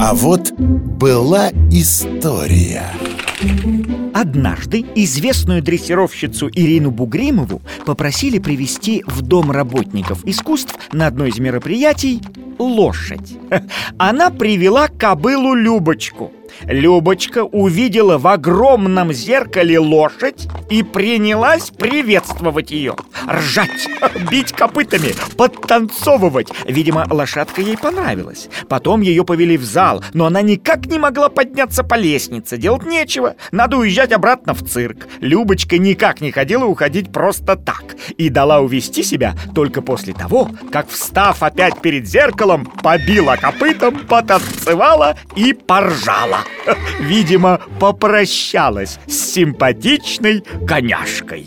А вот была история Однажды известную дрессировщицу Ирину Бугримову попросили привести в Дом работников искусств на одно из мероприятий лошадь. Она привела кобылу Любочку. Любочка увидела в огромном зеркале лошадь и принялась приветствовать ее Ржать, бить копытами, подтанцовывать. Видимо, лошадка ей понравилась. Потом ее повели в зал, но она никак не могла подняться по лестнице. Делать нечего, надо уезжать обратно в цирк. Любочка никак не хотела уходить просто так. И дала увести себя только после того, как, встав опять перед зеркалом, побила копытом, потанцевала и поржала. Видимо, попрощалась с симпатичной коняшкой